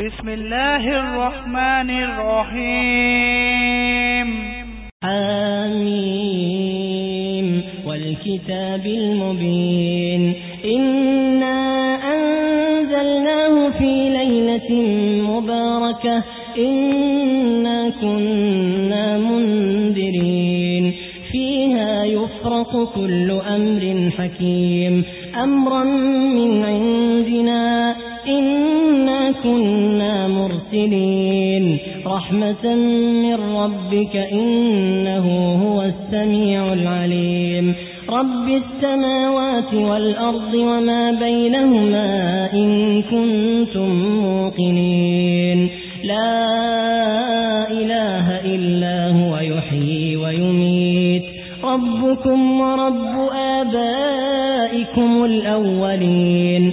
بسم الله الرحمن الرحيم حميم والكتاب المبين. إنا أنزلناه في ليلة مباركة. إنا كنا منذرين. فيها يفرق كل أمر حكيم. أمرا من عندنا. إنا كنا مرسلين. رحمة من ربك إنه هو السميع العليم. رب السماوات والأرض وما بينهما إن كنتم موقنين. لا إله إلا هو يحيي ويميت. ربكم ورب آبائكم الأولين.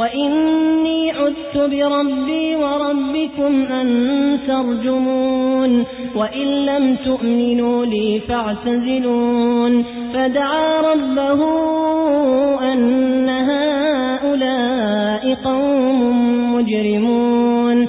وإني عدت بربي وربكم أن ترجمون وإن لم تؤمنوا لي فاعتزلون فدعا ربه أن هؤلاء قوم مجرمون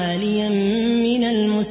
من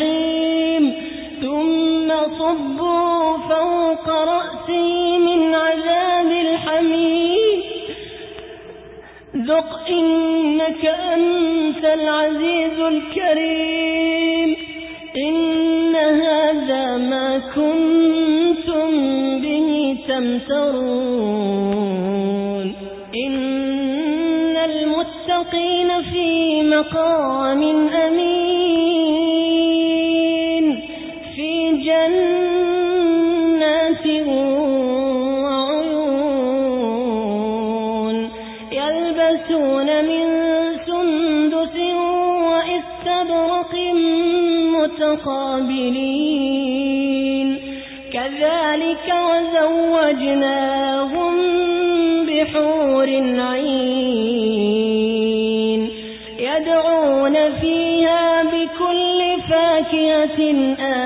الجحيم ثم صبوا فوق رأسه من عذاب الحميم. ذق إنك أنت العزيز الكريم. إن هذا ما كنتم به تمترون. إن المتقين في مقام أمين. متقابلين كذلك وزوجناهم بحور عين يدعون فيها بكل فاكهة آمنين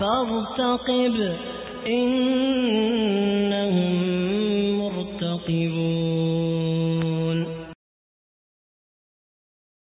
فارتقب إنهم مرتقبون